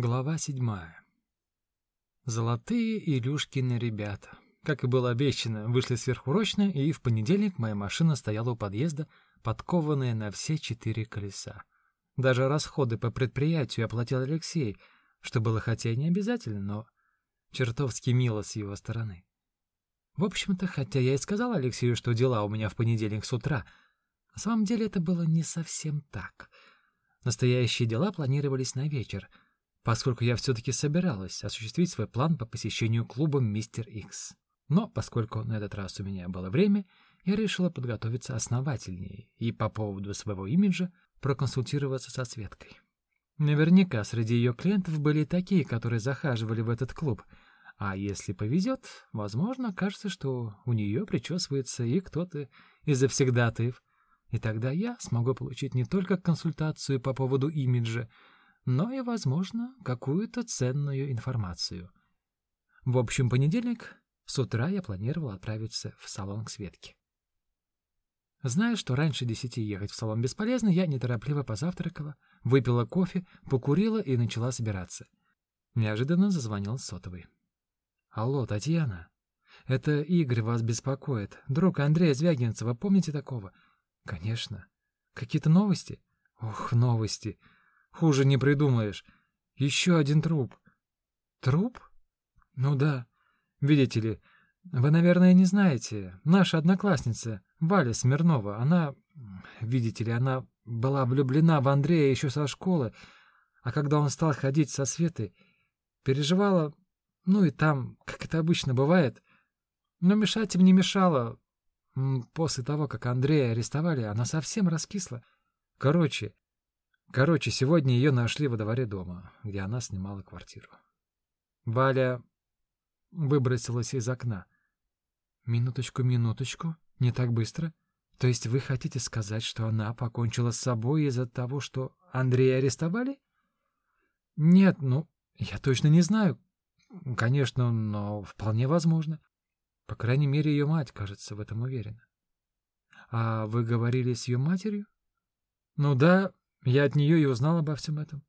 Глава седьмая. Золотые Илюшкины ребята. Как и было обещано, вышли сверхурочно, и в понедельник моя машина стояла у подъезда, подкованная на все четыре колеса. Даже расходы по предприятию оплатил Алексей, что было хотя и не обязательно, но чертовски мило с его стороны. В общем-то, хотя я и сказал Алексею, что дела у меня в понедельник с утра, на самом деле это было не совсем так. Настоящие дела планировались на вечер — поскольку я все-таки собиралась осуществить свой план по посещению клуба «Мистер Икс». Но поскольку на этот раз у меня было время, я решила подготовиться основательнее и по поводу своего имиджа проконсультироваться со Светкой. Наверняка среди ее клиентов были такие, которые захаживали в этот клуб, а если повезет, возможно, кажется, что у нее причесывается и кто-то из завсегдатаев, и тогда я смогу получить не только консультацию по поводу имиджа, но и, возможно, какую-то ценную информацию. В общем, понедельник с утра я планировал отправиться в салон к Светке. Зная, что раньше десяти ехать в салон бесполезно, я неторопливо позавтракала, выпила кофе, покурила и начала собираться. Неожиданно зазвонил сотовый. «Алло, Татьяна. Это Игорь вас беспокоит. Друг Андрея Звягинцева, помните такого?» «Конечно. Какие-то новости?» «Ох, новости. Хуже не придумаешь. Еще один труп. Труп? Ну да. Видите ли, вы, наверное, не знаете. Наша одноклассница, Валя Смирнова, она, видите ли, она была влюблена в Андрея еще со школы, а когда он стал ходить со Светой, переживала, ну и там, как это обычно бывает, но мешать им не мешало. После того, как Андрея арестовали, она совсем раскисла. Короче, Короче, сегодня ее нашли во дворе дома, где она снимала квартиру. Валя выбросилась из окна. «Минуточку, минуточку, не так быстро. То есть вы хотите сказать, что она покончила с собой из-за того, что Андрея арестовали?» «Нет, ну, я точно не знаю. Конечно, но вполне возможно. По крайней мере, ее мать, кажется, в этом уверена». «А вы говорили с ее матерью?» «Ну да, я от нее и узнал обо всем этом.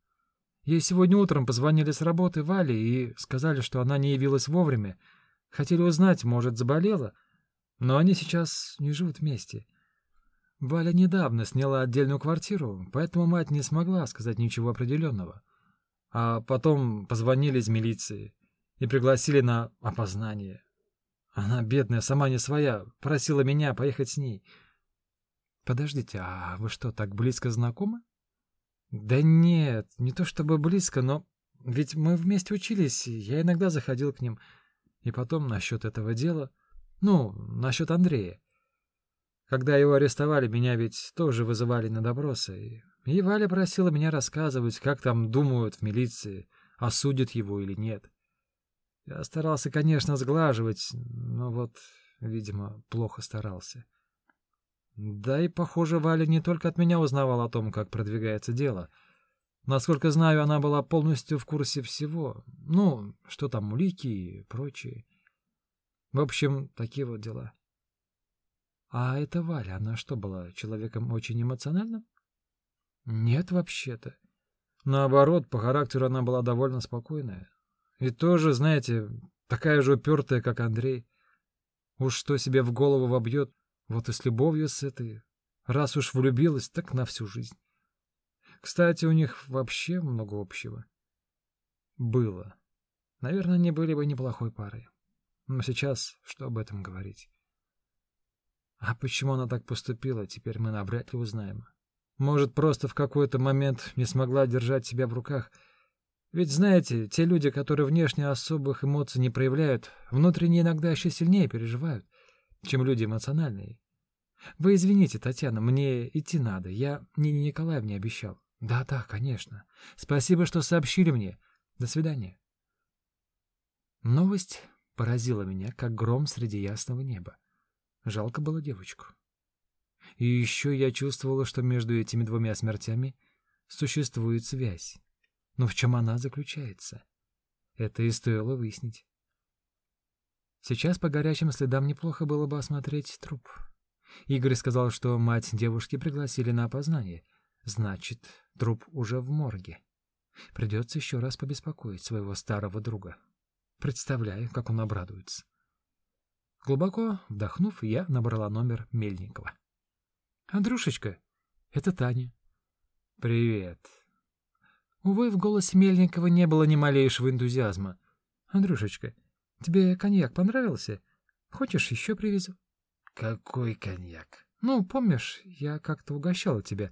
Ей сегодня утром позвонили с работы Вали и сказали, что она не явилась вовремя. Хотели узнать, может, заболела, но они сейчас не живут вместе. Валя недавно сняла отдельную квартиру, поэтому мать не смогла сказать ничего определенного. А потом позвонили из милиции и пригласили на опознание. Она, бедная, сама не своя, просила меня поехать с ней. Подождите, а вы что, так близко знакомы? Да нет, не то чтобы близко, но ведь мы вместе учились, я иногда заходил к ним. И потом насчет этого дела, ну, насчет Андрея. Когда его арестовали, меня ведь тоже вызывали на допросы. И Валя просила меня рассказывать, как там думают в милиции, осудят его или нет. Я старался, конечно, сглаживать, но вот, видимо, плохо старался. Да и, похоже, Валя не только от меня узнавала о том, как продвигается дело. Насколько знаю, она была полностью в курсе всего. Ну, что там, улики и прочее. В общем, такие вот дела. А эта Валя, она что, была человеком очень эмоциональным? Нет, вообще-то. Наоборот, по характеру она была довольно спокойная. И тоже, знаете, такая же упертая, как Андрей. Уж что себе в голову вобьет, вот и с любовью с этой. Раз уж влюбилась, так на всю жизнь. Кстати, у них вообще много общего. Было. Наверное, они были бы неплохой парой. Но сейчас что об этом говорить? А почему она так поступила, теперь мы навряд ли узнаем. Может, просто в какой-то момент не смогла держать себя в руках. Ведь, знаете, те люди, которые внешне особых эмоций не проявляют, внутренне иногда еще сильнее переживают чем люди эмоциональные. Вы извините, Татьяна, мне идти надо. Я Нине Николаевне обещал. Да-да, конечно. Спасибо, что сообщили мне. До свидания. Новость поразила меня, как гром среди ясного неба. Жалко было девочку. И еще я чувствовала, что между этими двумя смертями существует связь. Но в чем она заключается? Это и стоило выяснить. Сейчас по горячим следам неплохо было бы осмотреть труп. Игорь сказал, что мать девушки пригласили на опознание. Значит, труп уже в морге. Придется еще раз побеспокоить своего старого друга. Представляю, как он обрадуется. Глубоко вдохнув, я набрала номер Мельникова. «Андрюшечка, это Таня». «Привет». Увы, в голосе Мельникова не было ни малейшего энтузиазма. «Андрюшечка, тебе коньяк понравился? Хочешь, еще привезу?» «Какой коньяк?» «Ну, помнишь, я как-то угощала тебя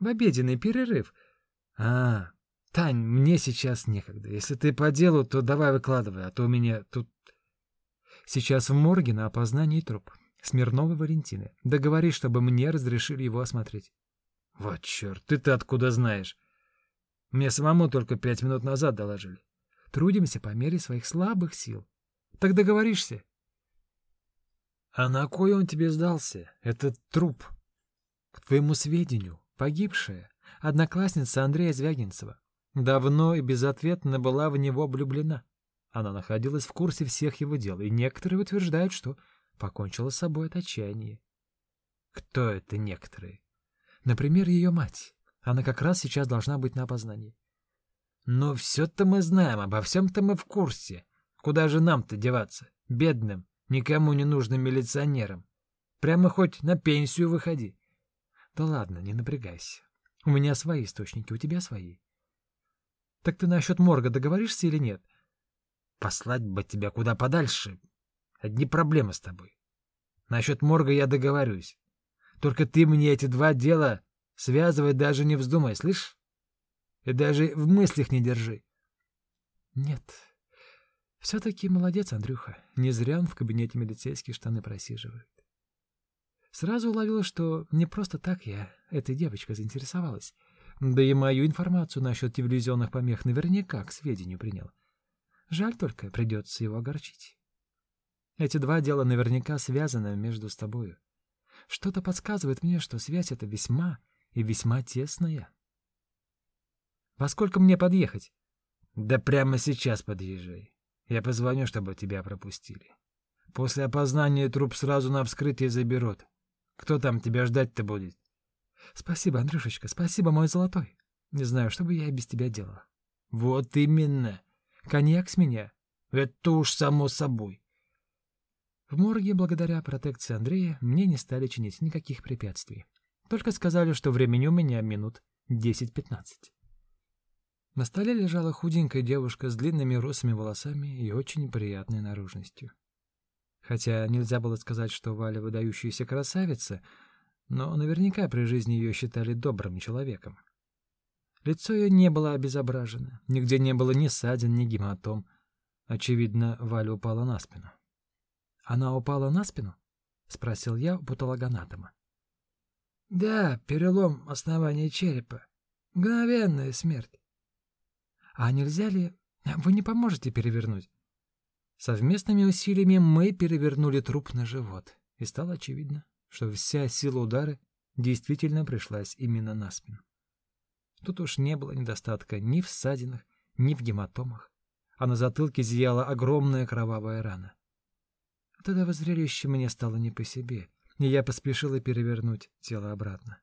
в обеденный перерыв». «А, Тань, мне сейчас некогда. Если ты по делу, то давай выкладывай, а то у меня тут...» «Сейчас в морге на опознании труп. Смирновой Валентины. Договори, чтобы мне разрешили его осмотреть». «Вот черт, ты-то откуда знаешь?» Мне самому только пять минут назад доложили. Трудимся по мере своих слабых сил. Так договоришься? А на кой он тебе сдался, этот труп? К твоему сведению, погибшая, одноклассница Андрея Звягинцева, давно и безответно была в него влюблена. Она находилась в курсе всех его дел, и некоторые утверждают, что покончила с собой от отчаяния. Кто это некоторые? Например, ее мать. Она как раз сейчас должна быть на опознании. Но все-то мы знаем, обо всем-то мы в курсе. Куда же нам-то деваться? Бедным, никому не нужным милиционерам. Прямо хоть на пенсию выходи. Да ладно, не напрягайся. У меня свои источники, у тебя свои. Так ты насчет морга договоришься или нет? Послать бы тебя куда подальше. Одни проблемы с тобой. Насчет морга я договорюсь. Только ты мне эти два дела Связывать даже не вздумай, слышь? И даже в мыслях не держи. Нет. Все-таки молодец, Андрюха. Не зря он в кабинете милицейские штаны просиживает. Сразу уловила, что не просто так я этой девочкой заинтересовалась. Да и мою информацию насчет телевизионных помех наверняка к сведению принял. Жаль только, придется его огорчить. Эти два дела наверняка связаны между с тобою. Что-то подсказывает мне, что связь эта весьма и весьма тесная. Во сколько мне подъехать? Да прямо сейчас подъезжай. Я позвоню, чтобы тебя пропустили. После опознания труп сразу на вскрытие заберут. Кто там тебя ждать-то будет? Спасибо, Андрюшечка, спасибо, мой золотой. Не знаю, что бы я без тебя делала. Вот именно. Коньяк с меня. Это уж само собой. В морге, благодаря протекции Андрея, мне не стали чинить никаких препятствий. Только сказали, что времени у меня минут 10-15. На столе лежала худенькая девушка с длинными русыми волосами и очень приятной наружностью. Хотя нельзя было сказать, что Валя выдающаяся красавица, но наверняка при жизни ее считали добрым человеком. Лицо ее не было обезображено, нигде не было ни ссадин, ни гематом. Очевидно, Валя упала на спину. «Она упала на спину?» — спросил я у патологоанатома. Да, перелом основания черепа. Мгновенная смерть. А нельзя ли... Вы не поможете перевернуть? Совместными усилиями мы перевернули труп на живот, и стало очевидно, что вся сила удара действительно пришлась именно на спину. Тут уж не было недостатка ни в ссадинах, ни в гематомах, а на затылке зияла огромная кровавая рана. От этого мне стало не по себе — и я поспешила перевернуть тело обратно.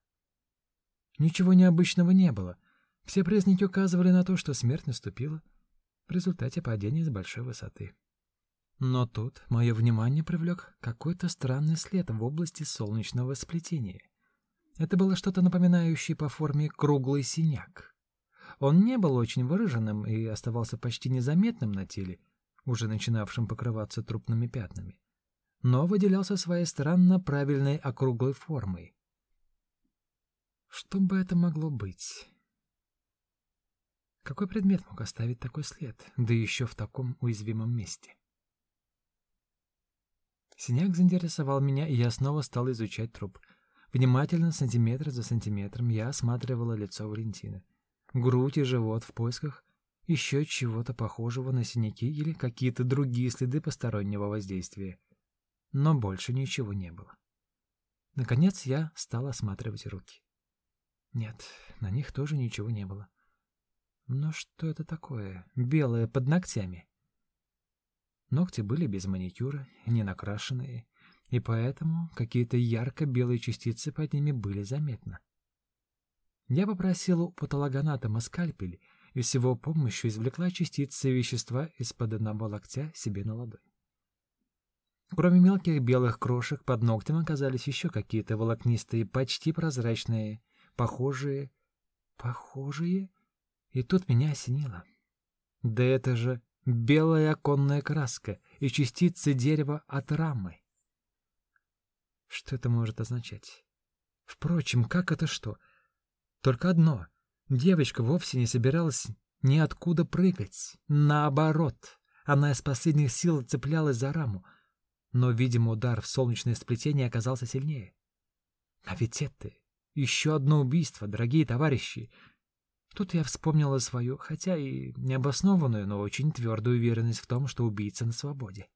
Ничего необычного не было. Все признаки указывали на то, что смерть наступила в результате падения с большой высоты. Но тут мое внимание привлек какой-то странный след в области солнечного сплетения. Это было что-то напоминающее по форме круглый синяк. Он не был очень выраженным и оставался почти незаметным на теле, уже начинавшим покрываться трупными пятнами но выделялся своей странно правильной округлой формой. Что бы это могло быть? Какой предмет мог оставить такой след, да еще в таком уязвимом месте? Синяк заинтересовал меня, и я снова стал изучать труп. Внимательно, сантиметр за сантиметром, я осматривала лицо Валентины. Грудь и живот в поисках еще чего-то похожего на синяки или какие-то другие следы постороннего воздействия но больше ничего не было. Наконец я стал осматривать руки. Нет, на них тоже ничего не было. Но что это такое, белое под ногтями? Ногти были без маникюра, не накрашенные, и поэтому какие-то ярко-белые частицы под ними были заметны. Я попросил у патологоанатома скальпель и с его помощью извлекла частицы вещества из-под одного локтя себе на ладонь. Кроме мелких белых крошек, под ногтем оказались еще какие-то волокнистые, почти прозрачные, похожие... Похожие? И тут меня осенило. Да это же белая оконная краска и частицы дерева от рамы. Что это может означать? Впрочем, как это что? Только одно. Девочка вовсе не собиралась ниоткуда прыгать. Наоборот, она из последних сил цеплялась за раму. Но, видимо, удар в солнечное сплетение оказался сильнее. А ведь это еще одно убийство, дорогие товарищи. Тут я вспомнила свою, хотя и необоснованную, но очень твердую уверенность в том, что убийца на свободе.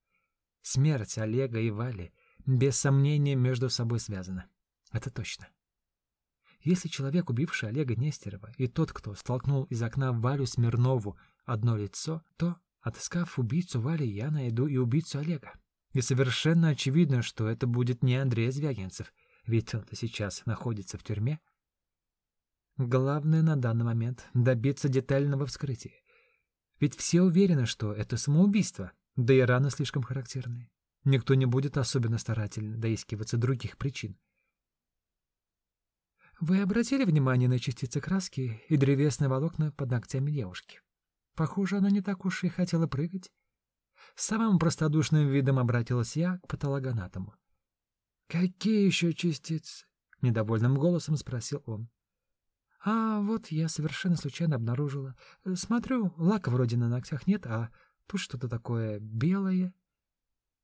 Смерть Олега и Вали без сомнения между собой связана. Это точно. Если человек, убивший Олега Нестерова, и тот, кто столкнул из окна Валю Смирнову одно лицо, то, отыскав убийцу Вали, я найду и убийцу Олега. И совершенно очевидно, что это будет не Андрей Звягинцев, ведь он сейчас находится в тюрьме. Главное на данный момент — добиться детального вскрытия. Ведь все уверены, что это самоубийство, да и раны слишком характерные. Никто не будет особенно старательно доискиваться других причин. Вы обратили внимание на частицы краски и древесные волокна под ногтями девушки? Похоже, она не так уж и хотела прыгать. Самым простодушным видом обратилась я к патологоанатому. «Какие еще частицы?» — недовольным голосом спросил он. «А вот я совершенно случайно обнаружила. Смотрю, лака вроде на ногтях нет, а тут что-то такое белое.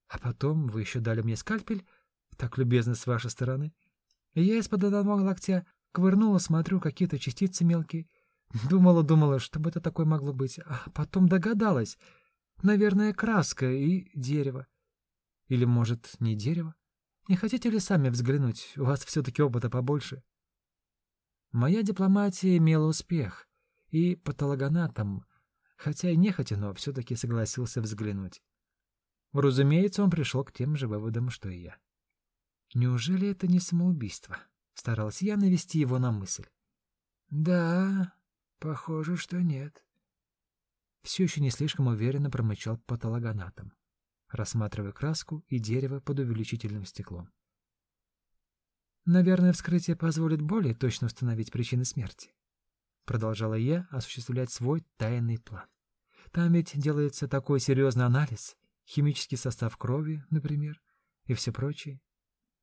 А потом вы еще дали мне скальпель, так любезно с вашей стороны. Я из-под одного локтя ковырнула, смотрю, какие-то частицы мелкие. Думала-думала, что бы это такое могло быть, а потом догадалась. Наверное, краска и дерево. Или, может, не дерево? Не хотите ли сами взглянуть? У вас все-таки опыта побольше. Моя дипломатия имела успех, и патологоанатом, хотя и нехотя, но все-таки согласился взглянуть. Разумеется, он пришел к тем же выводам, что и я. Неужели это не самоубийство? Старался я навести его на мысль. Да, похоже, что нет. Все еще не слишком уверенно промычал патологоанатом, рассматривая краску и дерево под увеличительным стеклом. Наверное, вскрытие позволит более точно установить причины смерти. Продолжала я осуществлять свой тайный план. Там ведь делается такой серьезный анализ, химический состав крови, например, и все прочее.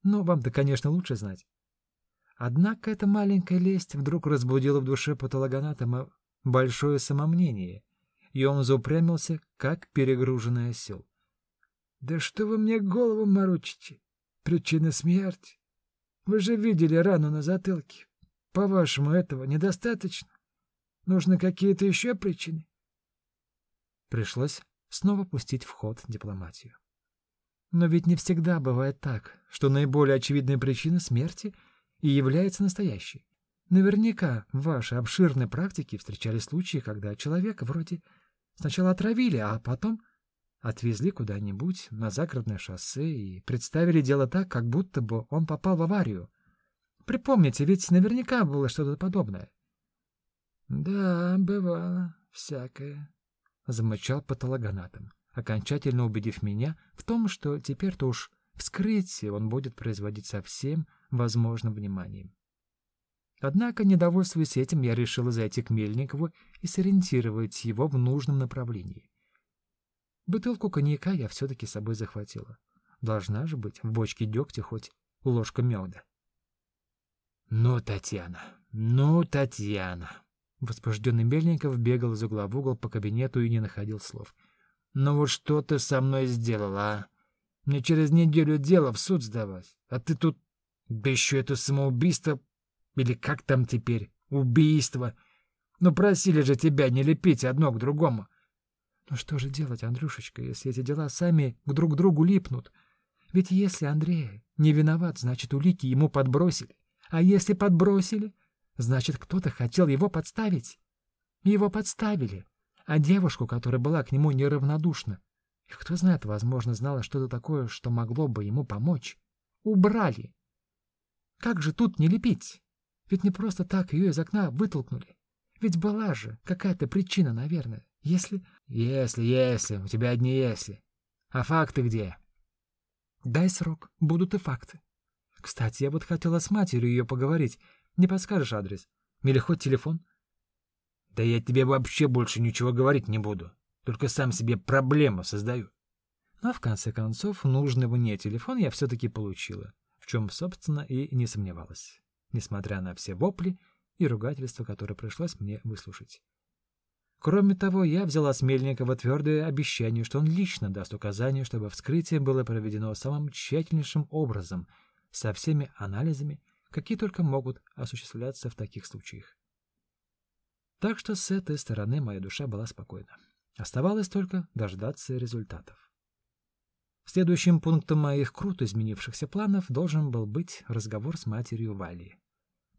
Но вам-то, конечно, лучше знать. Однако эта маленькая лесть вдруг разбудила в душе патологоанатома большое самомнение, и он заупрямился, как перегруженный осел. — Да что вы мне голову морочите? Причина смерти? Вы же видели рану на затылке. По-вашему, этого недостаточно? Нужны какие-то еще причины? Пришлось снова пустить в ход дипломатию. Но ведь не всегда бывает так, что наиболее очевидная причина смерти и является настоящей. Наверняка в вашей обширной практике встречались случаи, когда человека вроде сначала отравили, а потом отвезли куда-нибудь на загородное шоссе и представили дело так, как будто бы он попал в аварию. Припомните, ведь наверняка было что-то подобное. — Да, бывало, всякое, — замычал патологоанатом окончательно убедив меня в том, что теперь-то уж вскрытие он будет производить со всем возможным вниманием. Однако, недовольствуясь этим, я решила зайти к Мельникову и сориентировать его в нужном направлении. Бутылку коньяка я все-таки с собой захватила. Должна же быть в бочке дегтя хоть ложка меда. «Ну, Татьяна, ну, Татьяна!» Возбужденный Мельников бегал из угла в угол по кабинету и не находил слов — ну вот что ты со мной сделала, а? Мне через неделю дело в суд сдавать, а ты тут... Да еще это самоубийство... Или как там теперь? Убийство. Ну просили же тебя не лепить одно к другому. Ну что же делать, Андрюшечка, если эти дела сами к друг другу липнут? Ведь если Андрей не виноват, значит, улики ему подбросили. А если подбросили, значит, кто-то хотел его подставить. Его подставили а девушку, которая была к нему неравнодушна. И кто знает, возможно, знала что-то такое, что могло бы ему помочь. Убрали. Как же тут не лепить? Ведь не просто так ее из окна вытолкнули. Ведь была же какая-то причина, наверное. Если... Если, если, у тебя одни если. А факты где? Дай срок, будут и факты. Кстати, я вот хотела с матерью ее поговорить. Не подскажешь адрес? Или хоть телефон? Да я тебе вообще больше ничего говорить не буду. Только сам себе проблему создаю. Но в конце концов нужный мне телефон я все-таки получила, в чем, собственно, и не сомневалась, несмотря на все вопли и ругательства, которые пришлось мне выслушать. Кроме того, я взяла с Мельникова твердое обещание, что он лично даст указание, чтобы вскрытие было проведено самым тщательнейшим образом, со всеми анализами, какие только могут осуществляться в таких случаях. Так что с этой стороны моя душа была спокойна. Оставалось только дождаться результатов. Следующим пунктом моих круто изменившихся планов должен был быть разговор с матерью Вали.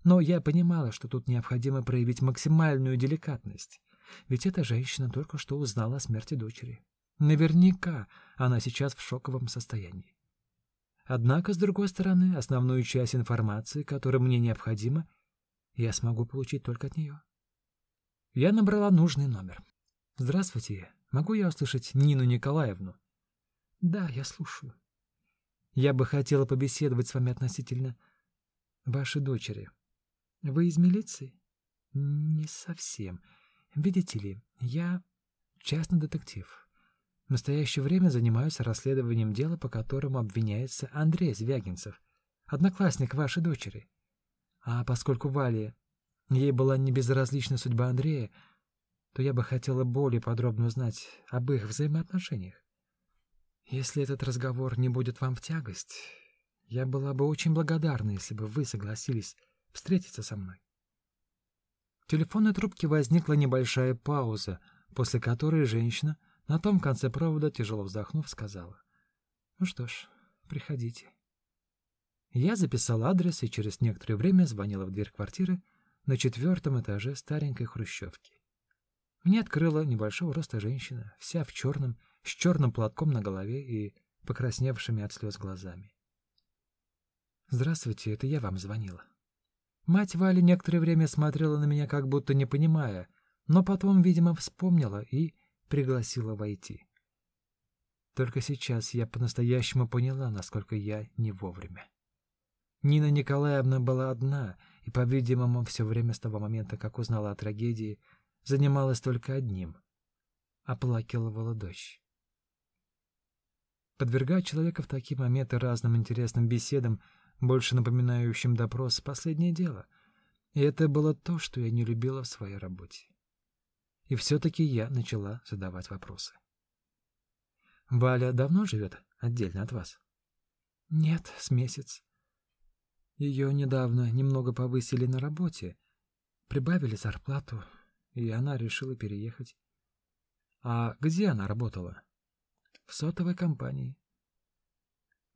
Но я понимала, что тут необходимо проявить максимальную деликатность, ведь эта женщина только что узнала о смерти дочери. Наверняка она сейчас в шоковом состоянии. Однако, с другой стороны, основную часть информации, которая мне необходима, я смогу получить только от нее. Я набрала нужный номер. «Здравствуйте. Могу я услышать Нину Николаевну?» «Да, я слушаю. Я бы хотела побеседовать с вами относительно вашей дочери. Вы из милиции?» «Не совсем. Видите ли, я частный детектив. В настоящее время занимаюсь расследованием дела, по которому обвиняется Андрей Звягинцев, одноклассник вашей дочери. А поскольку Вале ей была не безразлична судьба Андрея, то я бы хотела более подробно узнать об их взаимоотношениях. Если этот разговор не будет вам в тягость, я была бы очень благодарна, если бы вы согласились встретиться со мной. Телефонной трубке возникла небольшая пауза, после которой женщина на том конце провода, тяжело вздохнув, сказала. «Ну что ж, приходите». Я записал адрес и через некоторое время звонила в дверь квартиры на четвертом этаже старенькой хрущевки. Мне открыла небольшого роста женщина, вся в черном, с черным платком на голове и покрасневшими от слез глазами. «Здравствуйте, это я вам звонила». Мать Вали некоторое время смотрела на меня, как будто не понимая, но потом, видимо, вспомнила и пригласила войти. Только сейчас я по-настоящему поняла, насколько я не вовремя. Нина Николаевна была одна и, по-видимому, все время с того момента, как узнала о трагедии, занималась только одним — оплакивала дочь. Подвергать человека в такие моменты разным интересным беседам — больше напоминающим допрос, последнее дело. И это было то, что я не любила в своей работе. И все-таки я начала задавать вопросы. «Валя давно живет отдельно от вас?» «Нет, с месяц. Ее недавно немного повысили на работе, прибавили зарплату, и она решила переехать. А где она работала? В сотовой компании.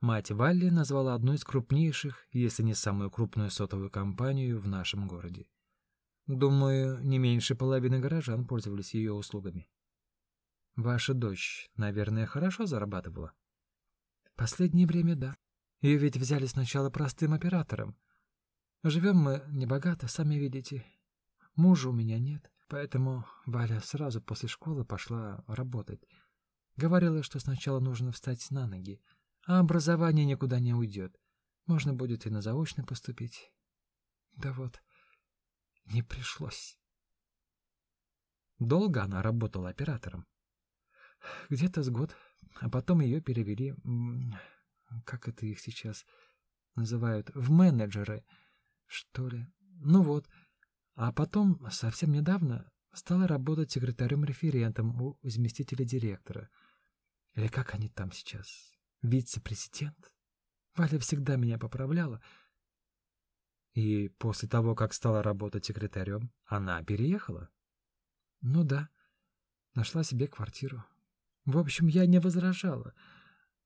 Мать Валли назвала одну из крупнейших, если не самую крупную сотовую компанию в нашем городе. Думаю, не меньше половины горожан пользовались ее услугами. Ваша дочь, наверное, хорошо зарабатывала? Последнее время да. Ее ведь взяли сначала простым оператором. Живем мы небогато, сами видите. Мужа у меня нет, поэтому Валя сразу после школы пошла работать. Говорила, что сначала нужно встать на ноги, а образование никуда не уйдет. Можно будет и на заочно поступить. Да вот, не пришлось. Долго она работала оператором. Где-то с год, а потом ее перевели, как это их сейчас называют, в менеджеры, что ли. Ну вот, а потом совсем недавно стала работать секретарем-референтом у заместителя директора. Или как они там сейчас? Вице-президент. Валя всегда меня поправляла. И после того, как стала работать секретарем, она переехала? Ну да, нашла себе квартиру. В общем, я не возражала.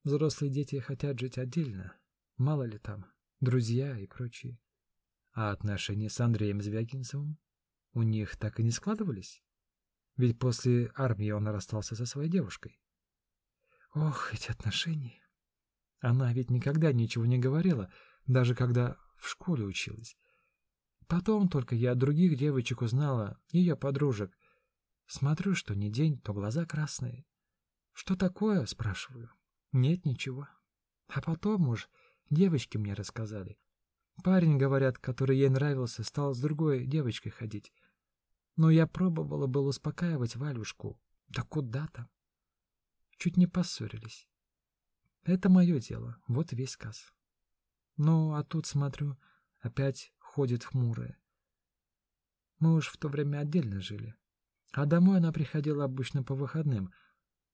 Взрослые дети хотят жить отдельно. Мало ли там, друзья и прочие. А отношения с Андреем Звягинцевым у них так и не складывались? Ведь после армии он расстался со своей девушкой. Ох, эти отношения. Она ведь никогда ничего не говорила, даже когда в школе училась. Потом только я от других девочек узнала, ее подружек. Смотрю, что не день, то глаза красные. «Что такое?» — спрашиваю. «Нет, ничего». А потом уж девочки мне рассказали. Парень, говорят, который ей нравился, стал с другой девочкой ходить. Но я пробовала было успокаивать Валюшку. Да куда там? Чуть не поссорились. Это мое дело, вот весь сказ. Ну, а тут, смотрю, опять ходит хмурая. Мы уж в то время отдельно жили. А домой она приходила обычно по выходным.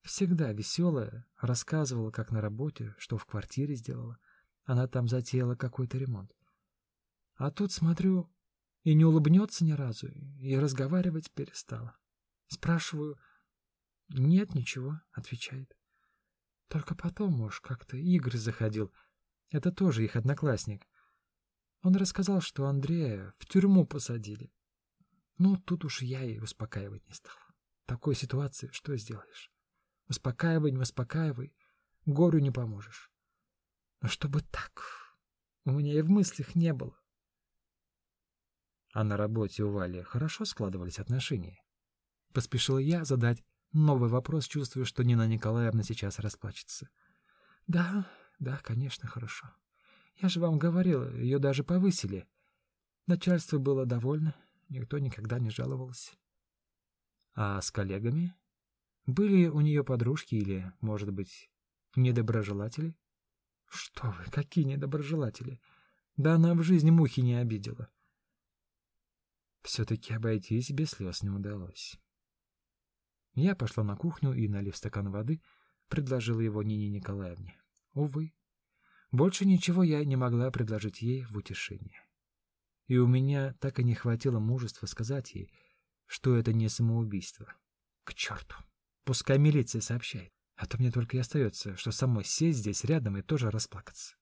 Всегда веселая, рассказывала, как на работе, что в квартире сделала. Она там затеяла какой-то ремонт. А тут, смотрю, и не улыбнется ни разу, и разговаривать перестала. Спрашиваю, «Нет, ничего», — отвечает. Только потом, уж как-то Игорь заходил. Это тоже их одноклассник. Он рассказал, что Андрея в тюрьму посадили. Ну, тут уж я и успокаивать не стал. В такой ситуации что сделаешь? Успокаивай, не успокаивай, горю не поможешь. Но чтобы так, у меня и в мыслях не было. А на работе у Вали хорошо складывались отношения? Поспешил я задать новый вопрос, чувствуя, что Нина Николаевна сейчас расплачется. Да, да, конечно, хорошо. Я же вам говорила, ее даже повысили. Начальство было довольно, никто никогда не жаловался. А с коллегами? Были у нее подружки или, может быть, недоброжелатели? Что вы, какие недоброжелатели? Да она в жизни мухи не обидела. Все-таки обойтись без слез не удалось. Я пошла на кухню и, налив стакан воды, предложила его Нине Николаевне. Увы, больше ничего я не могла предложить ей в утешение. И у меня так и не хватило мужества сказать ей, что это не самоубийство. К черту! Пускай милиция сообщает, а то мне только и остается, что самой сесть здесь рядом и тоже расплакаться.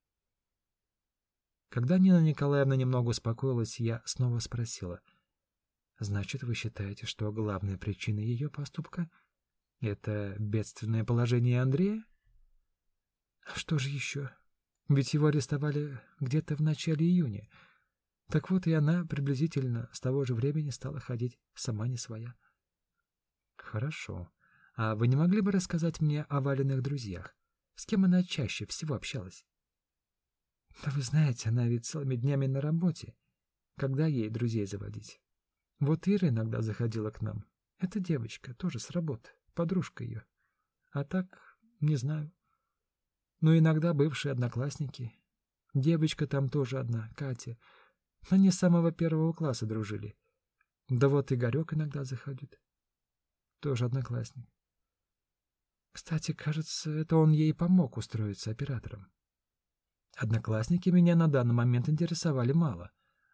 Когда Нина Николаевна немного успокоилась, я снова спросила — Значит, вы считаете, что главная причина ее поступка — это бедственное положение Андрея? А что же еще? Ведь его арестовали где-то в начале июня. Так вот и она приблизительно с того же времени стала ходить сама не своя. Хорошо. А вы не могли бы рассказать мне о Валиных друзьях? С кем она чаще всего общалась? Да вы знаете, она ведь целыми днями на работе. Когда ей друзей заводить? Вот Ира иногда заходила к нам. Эта девочка, тоже с работы, подружка ее. А так, не знаю. Но иногда бывшие одноклассники. Девочка там тоже одна, Катя. Они с самого первого класса дружили. Да вот Игорек иногда заходит. Тоже одноклассник. Кстати, кажется, это он ей помог устроиться оператором. Одноклассники меня на данный момент интересовали мало.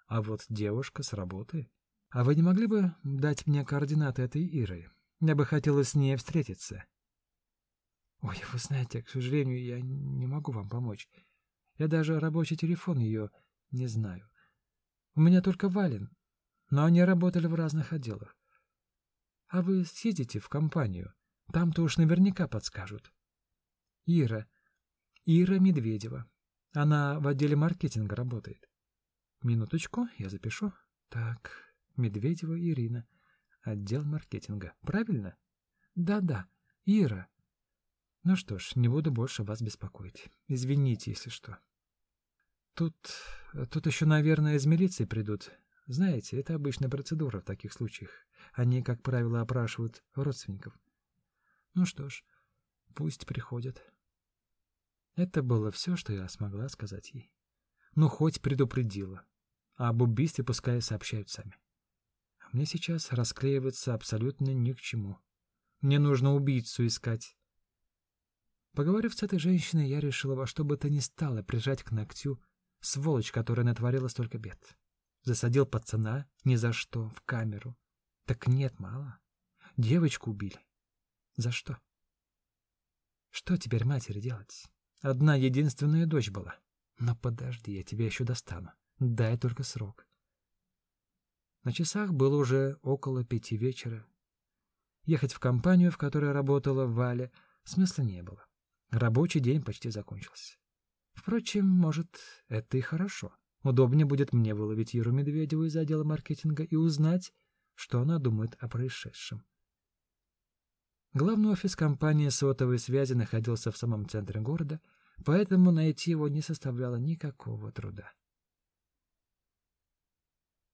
А вот девушка с работы... А вы не могли бы дать мне координаты этой Иры? Я бы хотела с ней встретиться. Ой, вы знаете, к сожалению, я не могу вам помочь. Я даже рабочий телефон ее не знаю. У меня только Вален, но они работали в разных отделах. А вы съездите в компанию, там-то уж наверняка подскажут. Ира. Ира Медведева. Она в отделе маркетинга работает. Минуточку, я запишу. Так, Медведева Ирина. Отдел маркетинга. Правильно? Да-да, Ира. Ну что ж, не буду больше вас беспокоить. Извините, если что. Тут... тут еще, наверное, из милиции придут. Знаете, это обычная процедура в таких случаях. Они, как правило, опрашивают родственников. Ну что ж, пусть приходят. Это было все, что я смогла сказать ей. Ну, хоть предупредила. А об убийстве пускай сообщают сами. Мне сейчас расклеиваться абсолютно ни к чему. Мне нужно убийцу искать. Поговорив с этой женщиной, я решила во что бы то ни стало прижать к ногтю сволочь, которая натворила столько бед. Засадил пацана ни за что в камеру. Так нет, мало. Девочку убили. За что? Что теперь матери делать? Одна единственная дочь была. Но подожди, я тебя еще достану. Дай только срок. На часах было уже около пяти вечера. Ехать в компанию, в которой работала Валя, смысла не было. Рабочий день почти закончился. Впрочем, может, это и хорошо. Удобнее будет мне выловить Иру Медведеву из отдела маркетинга и узнать, что она думает о происшедшем. Главный офис компании сотовой связи находился в самом центре города, поэтому найти его не составляло никакого труда.